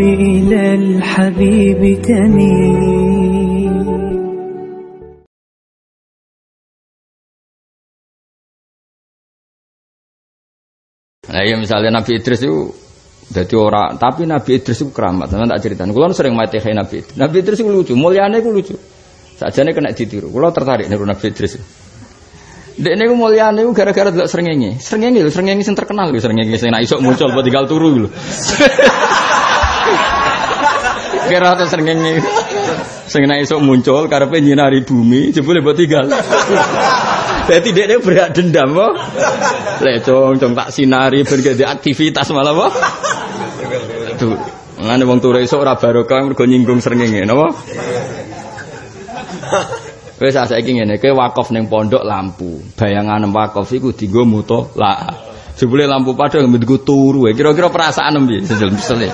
إلى الحبيب تميل Nah, ya misalnya Nabi Idris itu jadi orang, tapi Nabi Idris itu keramat. Nanti tak cerita. Kalau sering mati kayak Nabi Idris. Nabi Idris itu lucu, mulianya itu lucu. Saja nih kena ditiru. Kalau tertarik niru Nabi Idris. Dek ini mulianya itu gara-gara tidak seringenge. Seringenge lho, seringenge yang terkenal lho, seringenge sing nak isok muncul buat tinggal turu lho. Kira atau seringenge. Sing nak isok muncul karepe nyinari bumi, jebule buat tinggal. Jadi dia ini berhak dendam kok. Lecong, cong tak sinari berganti aktivitas malah kok. Tuh, ngene wong turu esuk ora barokah mergo nyinggung srengenge, napa? Wis saiki ngene, kowe wakaf ning pondok lampu. Bayangan wakaf iku dienggo muto la. Jebule lampu padha nggo turu. Kira-kira perasaan piye sejel-sejel.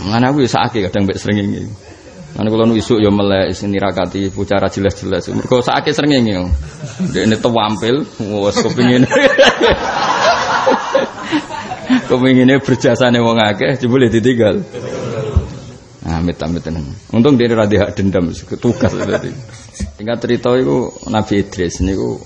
Ngene aku ya sakake kadang mbek srengenge. Kan kula nu isuk ya melek nirakati pucara jelas-jelas. Mergo sakake srengenge. Dekne tewampil wis kepengin. Kepengine berjasane wong akeh jebule ditinggal. Nah, amit-amit tenan. Untung dia ora hak dendam tugas tadi. Tinggal cerita itu Nabi Idris niku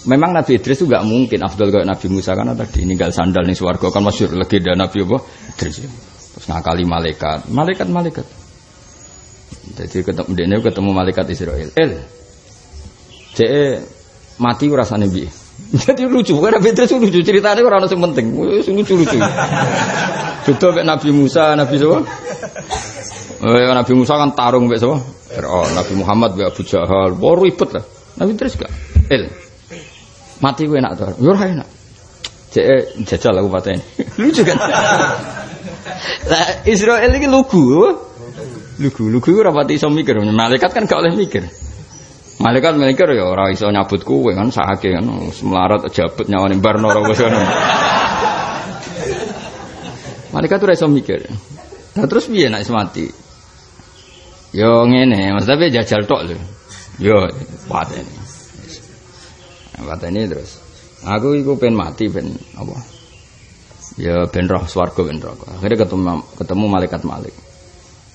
Memang Nabi Idris itu gak mungkin Abdul kayak Nabi Musa karena tadi ninggal sandal nih swarga kan masyur legenda Nabi apa Idris terus ngakali malaikat malaikat malaikat jadi ketemu dia ketemu malaikat Israel El CE mati rasanya bi jadi lucu karena Idris lucu ceritanya orang yang penting lucu lucu beda kayak Nabi Musa Nabi siapa Eh, Nabi Musa kan tarung mbek sapa? Fir'aun, Nabi Muhammad mbek Abu Jahal. Wah ribet lah. Nabi Idris gak? El. Mati gue enak tuh. Yo enak. Cek jajal aku pateni. Lucu kan? Lah Israel ini lugu. Lugu, lugu ora pati iso mikir. Malaikat kan gak oleh mikir. Malaikat mikir ya ora iso nyabut kowe kan sahake kan semelarat jabut nyawane barno ora wis ngono. Malaikat ora iso mikir. Nah terus piye nek mati? Yo ngene, Mas tapi jajal tok lho. Yo pateni. Pateni terus. Aku iku pengen mati ben apa? Ya ben roh swarga. Akhirnya ketemu ketemu malaikat Malik.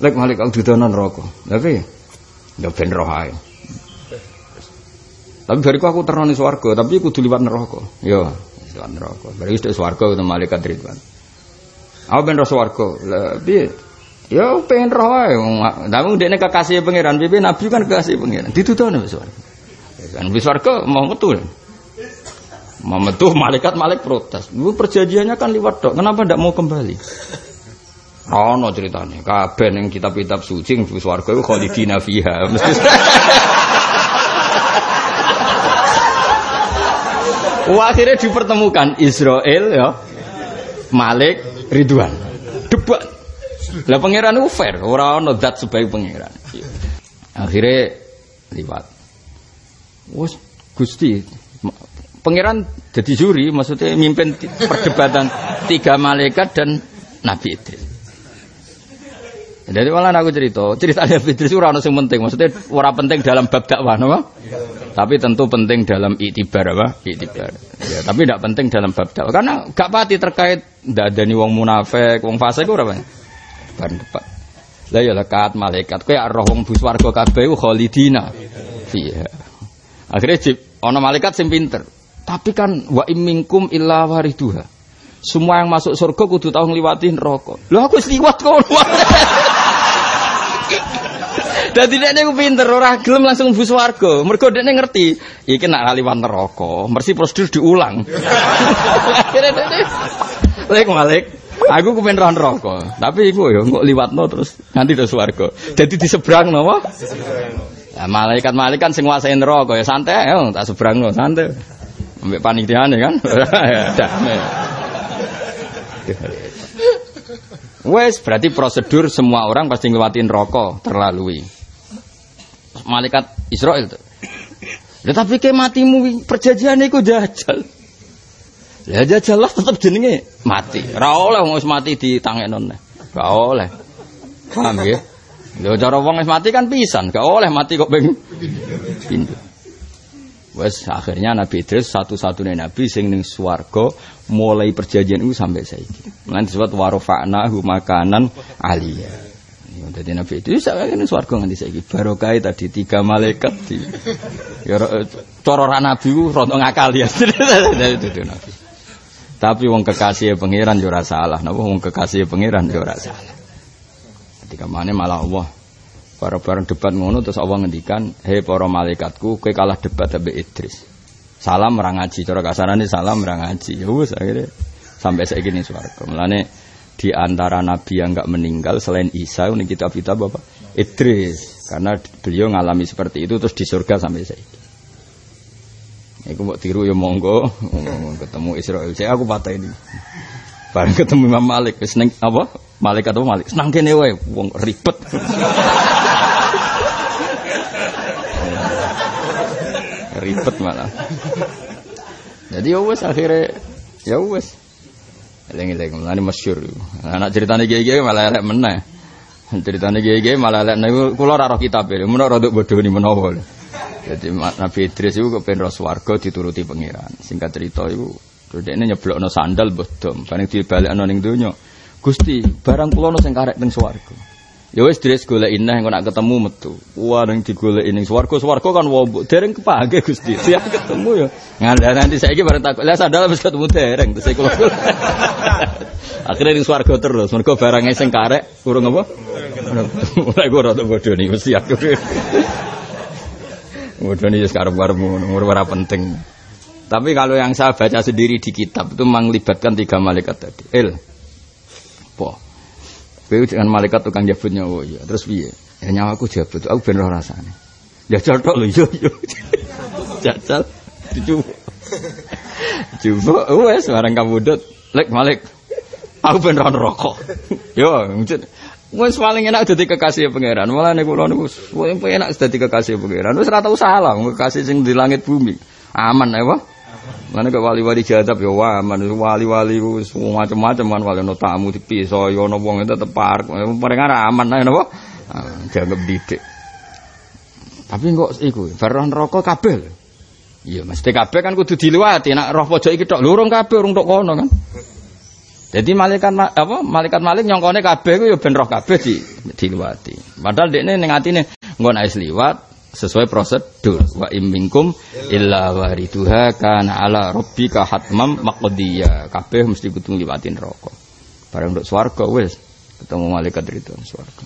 Lek Malik aku dudono neraka. Tapi ya ben roh. Tapi bariku aku terno swarga, tapi kudu liwat neraka. Yo, liwat neraka. Bari wis swarga ketemu malaikat Ridwan. Aku ben roh swarga. Lah piye? Ya pengen roh ae. Tapi ndekne kekasih pangeran, piye nabi kan kekasih pangeran. Ditudono wis swarga. Kan wis mau metu. Mau metu malaikat malaikat protes. Lu perjanjiannya kan liwat dok. Kenapa tidak mau kembali? Ono ceritanya. Kabeh ning kitab-kitab suci ning swarga iku khalidina fiha. Akhirnya dipertemukan Israel ya, Malik, Ridwan. Debat. Lah pangeran itu fair, orang ono zat sebagai pangeran. Akhirnya liwat. Wes Gusti, pangeran jadi juri, maksudnya mimpin perdebatan tiga malaikat dan Nabi Idris. Jadi malah aku cerita, cerita Nabi Idris itu orang yang penting, maksudnya orang penting dalam bab dakwah, no? tapi tentu penting dalam itibar apa? Itibar. Ya, tapi tidak penting dalam bab dakwah, karena gak pati terkait tidak ada nih wong munafik, wong itu apa? Ban depan. Lah ya lekat malaikat, kowe roh wong bus warga kabeh khalidina. Iya. Akhirnya jip, ono malaikat sing pinter. Tapi kan wa imingkum illa wariduha. Semua yang masuk surga kudu tahu ngliwati neraka. Lho aku wis liwat kono. Dadi dekne ku pinter ora gelem langsung bus warga. Mergo dekne ngerti, iki nak liwat neraka, mesti prosedur diulang. Dekne Lek Malik, aku kepen roh neraka. Tapi iku ya kok liwatno terus nanti do swarga. Dadi di seberang napa? Nah, malaikat-malaikat sing nguasain neraka ya santai ya tak seberangno santai. Ambek panitiane kan. Damai. Wes berarti prosedur semua orang pasti ngelewatin rokok terlalui. Malaikat Israel tuh. Tetapi ke matimu perjanjian itu jajal. Ya jajal lah tetap jenenge mati. Ra oleh wong mati di tangen Gak oleh. Paham ya? Lho cara wong mati kan pisan, gak oleh mati kok ping pindu. Wes akhirnya Nabi Idris satu-satunya nabi sing ning swarga mulai perjanjian itu sampai saiki. Lan disebut warofa'na makanan aliyah. Ya, Jadi Nabi Idris sampai ning swarga nganti saiki. Barokah tadi tiga malaikat di ya nabi ku rontok ngakal ya. Itu nabi. Tapi wong kekasih pangeran yo salah. Napa wong kekasih pangeran yo salah. Ketika mana malah Allah Barang-barang debat ngono terus Allah ngendikan, "Hei para malaikatku, kowe kalah debat ambek Idris." Salam merang ngaji, cara kasarane salam merang ngaji. Ya wis akhirnya sampai saiki ning swarga. Mulane di antara nabi yang enggak meninggal selain Isa ini kitab-kitab apa? Idris. Karena beliau ngalami seperti itu terus di surga sampai saiki. Iku mbok tiru ya monggo, ketemu Israel. Saya aku patah ini. Bareng ketemu Imam Malik, ning apa? Malaikat apa Malik? Senang kene wae, wong ribet. Ribet malah. Jadi ya wes akhirnya ya wes. Eling-eling mulane masyhur. Anak ceritane kiai-kiai malah elek meneh. Ceritane kiai-kiai malah elek niku kula ora roh kitab e. Mun ora bodoh ni menawa. Jadi Nabi Idris itu kepen ro swarga dituruti pangeran. Singkat cerita itu ini nyeblokno sandal bodom, bareng dibalekno ning donya. Gusti, barang kula ono sing karek teng. Ya wis Idris golek ineh engko nak ketemu metu. Wah ning digoleki ning swarga, swarga kan wombok dereng kepake Gusti. Siap ketemu ya. Ngandha nanti saiki bareng takut. Lah sandal wis ketemu dereng terus kula. Akhirnya ning swarga terus, mergo barang sing karek kurang apa? Ora ora rada bodho nih mesti aku. Bodoh nih sekarang baru umur ora penting. Tapi kalau yang saya baca sendiri di kitab itu melibatkan tiga malaikat tadi. El, po, Kowe dengan malaikat tukang jabut nyawa ya. Terus piye? Ya nyawaku jabut, aku ben ora rasane. Jajal tok lho yo yo. Jajal dicoba. Coba wes barang kabudut. Lek Malik. Aku ben ora rokok. Yo, mungkin Wes paling enak dadi kekasih pangeran. Mulane kula niku paling enak dadi kekasih pangeran. Wis ora tau salah kekasih sing di langit bumi. Aman ya, Pak. Mana ke wali-wali jadab ya wah, man wali-wali semua macam-macam kan wali ono tamu dipisah ya ono wong tetep parek. Paling ora aman ae napa? Dianggap didik. Tapi kok iku, baron rokok kabel. Iya, mesti kabeh kan kudu diliwati. Nek roh pojok iki tok lurung kabeh urung tok kono kan. Jadi malaikat ma- apa malaikat malik nyongkone kabeh ku ya ben roh kabeh di diliwati. Padahal dekne ning atine engko nek liwat sesuai prosedur. Wa imminkum illa wariduha kana ala rabbika hatmam maqdiya. Kabeh mesti kudu ngliwatin neraka. Bareng nduk swarga wis. Ketemu malaikat itu swarga.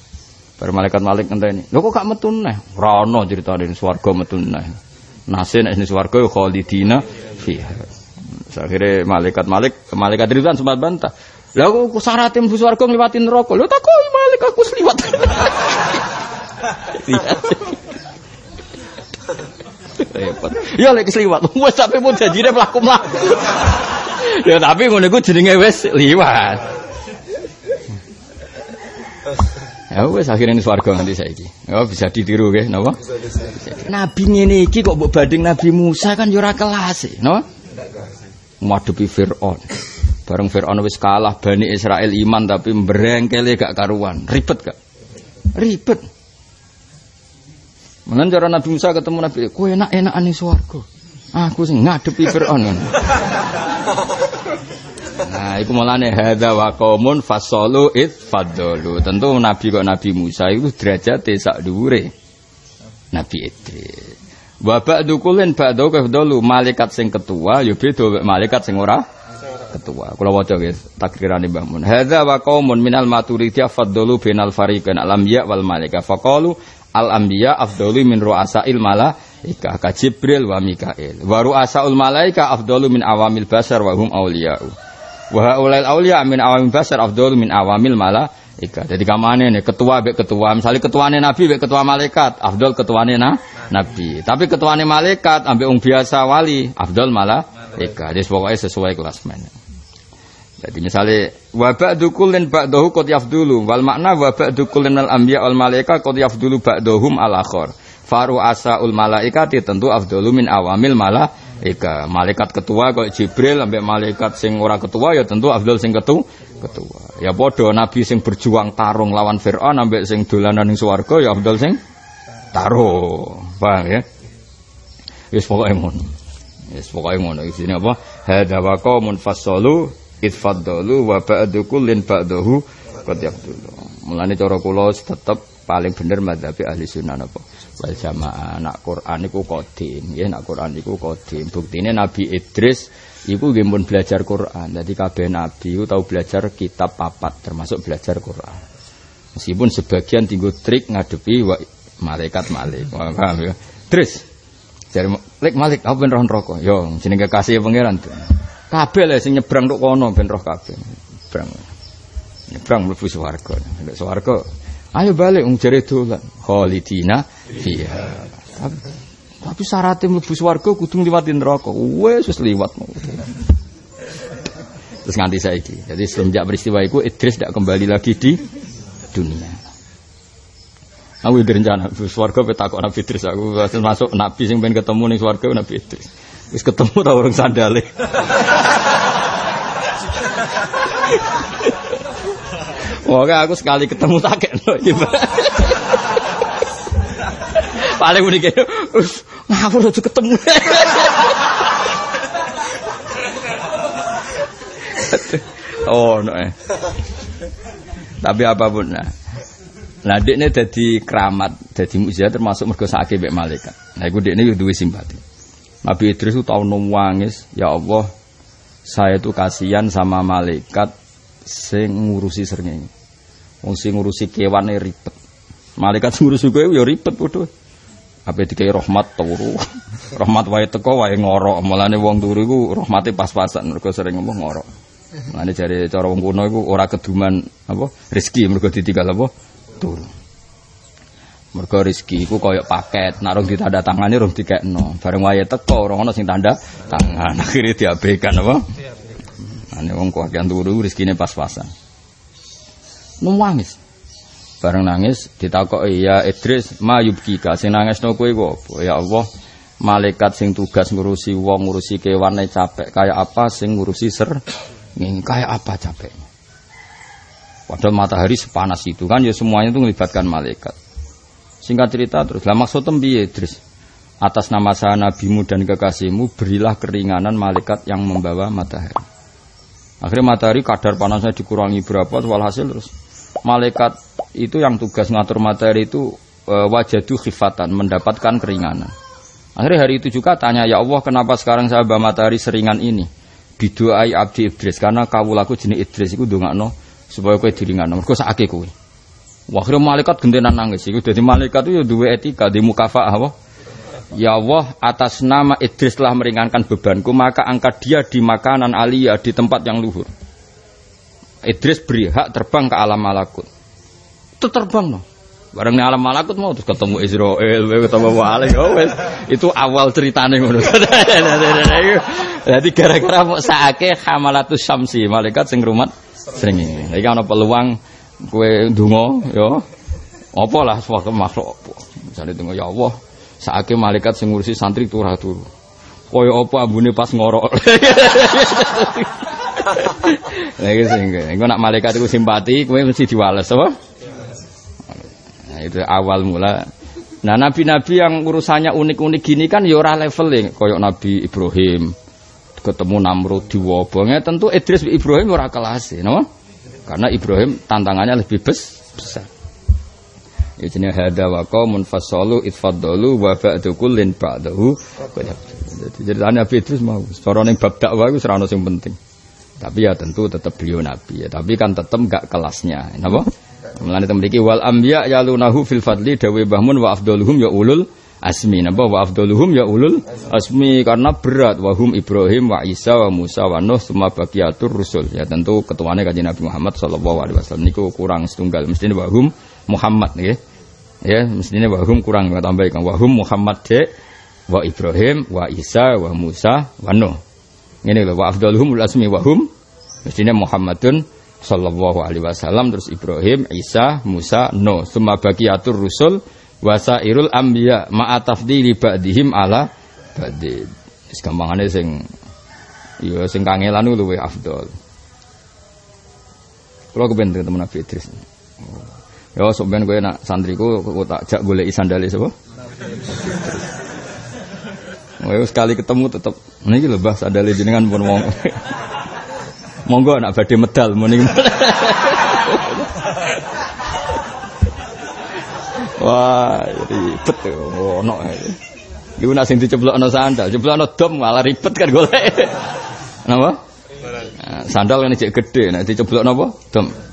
Bareng malaikat malik ngenteni lho kok gak metu neh? Ora ono critane swarga metu neh. Nase nek swarga ya khalidina fiha. Akhirnya malaikat malik malaikat Ridwan sempat bantah lah kok syaratnya mlebu swarga ngliwatin neraka? Lho takoi malik aku sliwat Ya lek sliwat. Wes sampe mau janjine mlaku mlaku. ya tapi ngono iku jenenge wis liwat. Ya wes akhirnya ini swarga nanti saiki. Ya bisa ditiru nggih, napa? Nabi ngene iki kok mbok banding Nabi Musa kan yo ora kelas, napa? Ngadepi Firaun. Bareng Firaun wis kalah Bani Israel iman tapi mbrengkele gak karuan. Ribet gak? Ribet. Menan cara Nabi Musa ketemu Nabi, kowe enak-enak ning swarga. Aku sing ngadepi Firaun. Nah, iku mulane hadza wa qaumun fasalu id fadalu. Tentu Nabi kok Nabi Musa itu derajate sak dhuwure Nabi Idris. Wa ba'du kullin ba'du kafdalu malaikat sing ketua ya beda malaikat sing ora ketua. Kula waca nggih takrirane Mbah Mun. Hadza wa qaumun minal maturidiyah faddalu bainal fariqain al anbiya wal malaika. Faqalu al anbiya afdalu min ru'asail malaika ka Jibril wa Mikail. Wa ru'asaul malaika afdalu min awamil basar wa hum auliya'u. Wa haulal auliya min awamil basar afdalu min awamil malaika. Jadi kamane nih ketua bek ketua, misalnya ketuane nabi bek ketua malaikat, afdal ketuane na nabi. Tapi ketuane malaikat ambek wong biasa wali, afdal malaika. Jadi pokoknya sesuai kelas mana. Jadi misalnya wa ba'du kullin ba'dahu qad yafdulu wal makna wa ba'du kullin al anbiya wal malaika qad yafdulu ba'dahum al akhar. Faru asaul malaikati tentu afdalu min awamil malaika. Malaikat ketua kok Jibril ambek malaikat sing ora ketua ya tentu afdal sing ketu ketua. Ya padha nabi sing berjuang tarung lawan Firaun ambek sing dolanan ning swarga ya afdal sing taruh. Paham ya? Wis pokoke ngono. Wis pokoke ngono. Isine apa? Hadza wa qaumun idfaddalu wa ba'du kullin ba'dahu qad yaqtulu. Mulane cara kula tetep paling bener madzhabi ahli sunnah napa? Wal jamaah. Nak Quran iku kodim, nggih nak Quran iku kodim. Buktine Nabi Idris iku nggih pun belajar Quran. Jadi kabeh nabi iku tau belajar kitab papat termasuk belajar Quran. Meskipun sebagian tinggu trik ngadepi wa malaikat malik. Paham ya? Terus Jare lek malik apa ben roh? Yo jenenge kekasih pangeran. Kabeh lho sing nyebrang tok kono ben roh kabeh. Nyebrang. Nyebrang mlebu swarga. Nek swarga ayo balik wong jare dolan. Khalidina fiha. Tapi, tapi syaratnya mlebu swarga kudu ngliwati neraka. Wes wis liwat. Terus nganti saiki. Jadi semenjak peristiwa itu Idris tidak kembali lagi di dunia. Aku udah rencana, swarga peta kok Nabi Idris aku masuk Nabi sing pengen ketemu nih swarga Nabi Idris. Wis ketemu ta orang sandale. Oke aku sekali ketemu tak kena Paling unik ya, ngawur aja ketemu. oh, no, eh. Tapi apa pun nah. Nah, ini jadi keramat, jadi mujizat termasuk mergo sakit malaikat. Nah, iku dekne yo duwe simpati. Nabi Idris itu tahu nangis, ya Allah, saya itu kasihan sama malaikat sing ngurusi srengenge. Wong sing ngurusi kewane ribet. Malaikat ngurusi kowe ya ribet padha. Apa dikai rahmat turu. rahmat wae teko wae ngorok. Mulane wong turu iku rahmate pas-pasan mergo sering ngomong ngorok. Mulane jare cara wong kuno iku ora keduman apa rezeki mergo ditinggal apa turu. Mergo rezeki iku koyok paket, nek rong ditanda tangane rong dikekno. Bareng wae teko ora ono sing tanda tangan. Akhire diabaikan apa? Ane wong kuwakian turu rezekine pas-pasan. Nangis. Bareng nangis ditakoki ya Idris, ma yubkika sing nangisno kowe iku apa? Ya Allah, malaikat sing tugas ngurusi wong ngurusi kewane capek kayak apa sing ngurusi ser nging kayak apa capeknya Padahal matahari sepanas itu kan ya semuanya itu melibatkan malaikat. Singkat cerita terus, lah maksud piye Idris? Atas nama saya nabimu dan kekasihmu berilah keringanan malaikat yang membawa matahari. Akhirnya matahari kadar panasnya dikurangi berapa walhasil terus malaikat itu yang tugas ngatur matahari itu e, wajadu khifatan mendapatkan keringanan. Akhirnya hari itu juga tanya ya Allah kenapa sekarang saya bawa matahari seringan ini? Didoai abdi Idris karena kawulaku jenis Idris itu dongakno supaya kowe diringan. Mergo sakake kowe. Wah, akhirnya malaikat gentenan nangis. Iku dadi malaikat itu ya duwe etika, di mukafa apa? Ya Allah, atas nama Idris telah meringankan bebanku, maka angkat dia di makanan alia di tempat yang luhur. Idris beri hak terbang ke alam malakut. Itu terbang no. Bareng alam malakut mau terus ketemu Israel, ketemu Malik. Oh. Itu awal ceritanya ngono. Jadi gara-gara mau saake hamalatus syamsi, malaikat sing rumat Sering ini. Lagi ana peluang kue dungo, yo. Apa lah suatu makhluk apa. Misalnya dungo ya Allah, saake malaikat sing ngurusi santri turah turu. Kaya apa ambune pas ngorok. Lagi sing engko nak malaikat itu simpati, kowe mesti diwales apa? Nah, itu awal mula Nah nabi-nabi yang urusannya unik-unik gini kan ya ora leveling koyok Nabi Ibrahim, ketemu Namrud di wabongnya tentu Idris Ibrahim ora kelas no? Karena Ibrahim tantangannya lebih bes, besar. Jenis hada wa qaumun fasalu itfaddalu wa ba'du kullin ba'dahu. Jadi Nabi Idris mau secara ning bab dakwah itu serana sing penting. Tapi ya tentu tetap beliau nabi ya. Tapi kan tetap gak kelasnya napa? Mulane temriki wal ambiya yalunahu fil fadli dawe bahmun wa afdaluhum ya ulul asmi. Napa? Wa afdaluhum ya ulul asmi. Karena berat. Wahum Ibrahim wa Isa wa Musa wa Nuh semua bagiatur rusul. Ya tentu ketuanya kanjeng Nabi Muhammad sallallahu alaihi wasallam. Niku kurang setunggal. Mestine wahum Muhammad nggih. Ya mestine wahum kurang tambah kan wahum Muhammad de wa Ibrahim wa Isa wa Musa wa Nuh. Ngene lho wa afdaluhum ulul asmi wahum mestine Muhammadun sallallahu alaihi wasallam. Terus Ibrahim Isa Musa Nuh. Semua bagiatur rusul wasairul ambiya ma'a tafdili ba'dihim ala ba'di wis gampangane sing ya sing kangelan luwe afdol kula kepen temen Nabi Idris ya sok ben kowe nak santriku kok tak jak goleki sandale sapa Oh, sekali ketemu tetep niki lho Mbah sandale jenengan pun mong. Monggo anak badhe medal muni. Wah, ribet ono. Iku nak sing diceblokno sandal, ceblokno dom malah ribet kan golek. Napa? Nah, sandal kan cek gede, nek diceblokno apa? Dom.